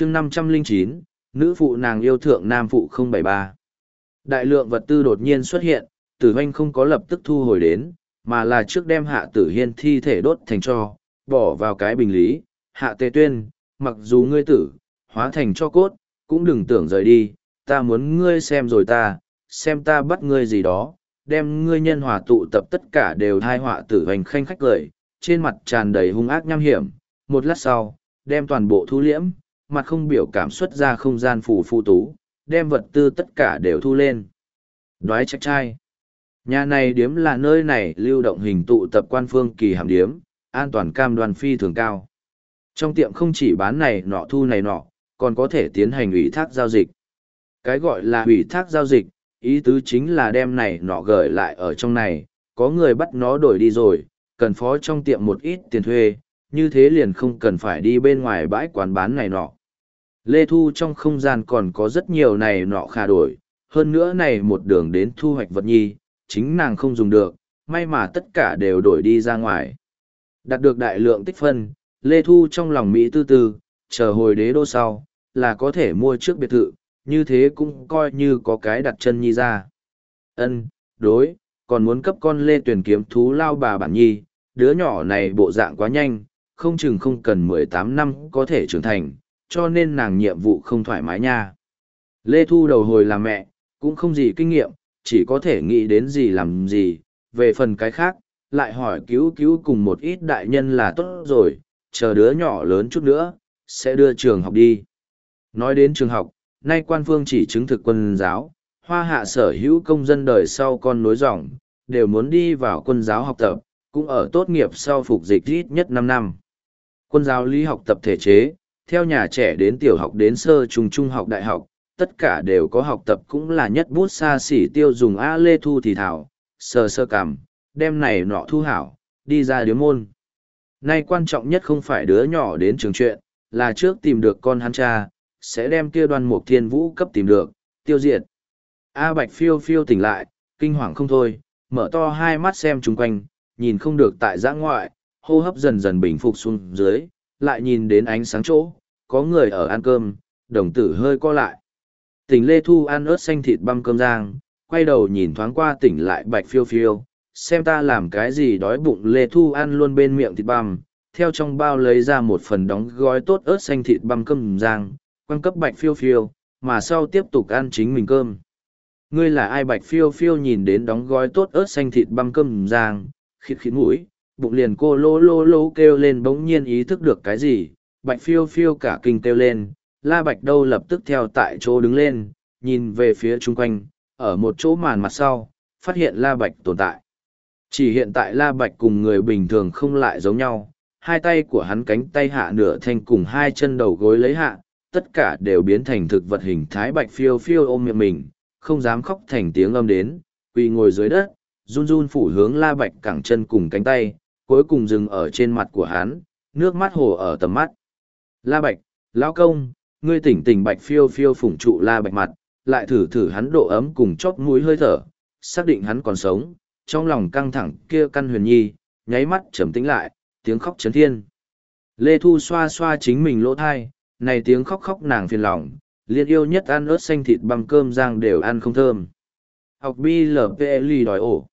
chương năm trăm linh chín, nữ phụ nàng yêu thượng nam phụ không bảy ba. Đại lượng vật tư đột nhiên xuất hiện, tử hoanh không có lập tức thu hồi đến, mà là trước đem hạ tử hiên thi thể đốt thành cho, bỏ vào cái bình lý. Hạ tề tuyên, mặc dù ngươi tử, hóa thành cho cốt, cũng đừng tưởng rời đi, ta muốn ngươi xem rồi ta, xem ta bắt ngươi gì đó, đem ngươi nhân hòa tụ tập tất cả đều thai họa tử hoành khanh khách cười trên mặt tràn đầy hung ác nham hiểm. Một lát sau, đem toàn bộ thu liễm mặt không biểu cảm xuất ra không gian phù phu tú, đem vật tư tất cả đều thu lên. Đoái trách trai. Nhà này điếm là nơi này lưu động hình tụ tập quan phương kỳ hàm điếm, an toàn cam đoan phi thường cao. Trong tiệm không chỉ bán này nọ thu này nọ, còn có thể tiến hành ủy thác giao dịch. Cái gọi là ủy thác giao dịch, ý tứ chính là đem này nọ gửi lại ở trong này, có người bắt nó đổi đi rồi, cần phó trong tiệm một ít tiền thuê, như thế liền không cần phải đi bên ngoài bãi quán bán này nọ. Lê Thu trong không gian còn có rất nhiều này nọ khả đổi, hơn nữa này một đường đến thu hoạch vật nhi, chính nàng không dùng được, may mà tất cả đều đổi đi ra ngoài. Đạt được đại lượng tích phân, Lê Thu trong lòng Mỹ tư tư, chờ hồi đế đô sau, là có thể mua trước biệt thự, như thế cũng coi như có cái đặt chân nhi ra. Ân, đối, còn muốn cấp con Lê tuyển kiếm thú lao bà bản nhi, đứa nhỏ này bộ dạng quá nhanh, không chừng không cần mười tám năm có thể trưởng thành, cho nên nàng nhiệm vụ không thoải mái nha. Lê Thu đầu hồi là mẹ, cũng không gì kinh nghiệm, chỉ có thể nghĩ đến gì làm gì, về phần cái khác, lại hỏi cứu cứu cùng một ít đại nhân là tốt rồi, chờ đứa nhỏ lớn chút nữa, sẽ đưa trường học đi. Nói đến trường học, nay quan phương chỉ chứng thực quân giáo, hoa hạ sở hữu công dân đời sau con nối dòng, đều muốn đi vào quân giáo học tập, cũng ở tốt nghiệp sau phục dịch ít nhất năm năm. Quân giáo lý học tập thể chế, theo nhà trẻ đến tiểu học đến sơ trung trung học đại học, tất cả đều có học tập cũng là nhất bút xa xỉ tiêu dùng A Lê Thu thì thảo, sơ sơ cảm, đem này nọ thu hảo, đi ra điếm môn. Nay quan trọng nhất không phải đứa nhỏ đến trường chuyện, là trước tìm được con hắn cha, sẽ đem kia đoàn mục thiên vũ cấp tìm được, tiêu diệt. A Bạch phiêu phiêu tỉnh lại, kinh hoàng không thôi, mở to hai mắt xem chung quanh, nhìn không được tại giã ngoại, hô hấp dần dần bình phục xuống dưới, lại nhìn đến ánh sáng chỗ, có người ở ăn cơm, đồng tử hơi co lại. Tỉnh Lê Thu ăn ớt xanh thịt băm cơm rang, quay đầu nhìn thoáng qua tỉnh lại bạch phiêu phiêu, xem ta làm cái gì đói bụng Lê Thu ăn luôn bên miệng thịt băm, theo trong bao lấy ra một phần đóng gói tốt ớt xanh thịt băm cơm rang, quăng cấp bạch phiêu phiêu, mà sau tiếp tục ăn chính mình cơm. Ngươi là ai bạch phiêu phiêu nhìn đến đóng gói tốt ớt xanh thịt băm cơm rang, khịt khịt mũi, bụng liền cô lô lô lô kêu lên bỗng nhiên ý thức được cái gì, bạch phiêu phiêu cả kinh kêu lên, la bạch đâu lập tức theo tại chỗ đứng lên, nhìn về phía chung quanh, ở một chỗ màn mặt sau, phát hiện la bạch tồn tại. Chỉ hiện tại la bạch cùng người bình thường không lại giống nhau, hai tay của hắn cánh tay hạ nửa thanh cùng hai chân đầu gối lấy hạ, tất cả đều biến thành thực vật hình thái bạch phiêu phiêu ôm miệng mình, không dám khóc thành tiếng âm đến, quỳ ngồi dưới đất, run run phủ hướng la bạch cẳng chân cùng cánh tay, cuối cùng dừng ở trên mặt của hắn, nước mắt hồ ở tầm mắt. La Bạch, lão công, ngươi tỉnh tỉnh Bạch phiêu phiêu phủng trụ La Bạch mặt, lại thử thử hắn độ ấm cùng chóp mũi hơi thở, xác định hắn còn sống, trong lòng căng thẳng kia căn huyền nhi, nháy mắt trầm tĩnh lại, tiếng khóc chấn thiên. Lê Thu xoa xoa chính mình lỗ thai, này tiếng khóc khóc nàng phiền lòng, liên yêu nhất ăn ớt xanh thịt băm cơm rang đều ăn không thơm. Học BLPLI đòi ổ.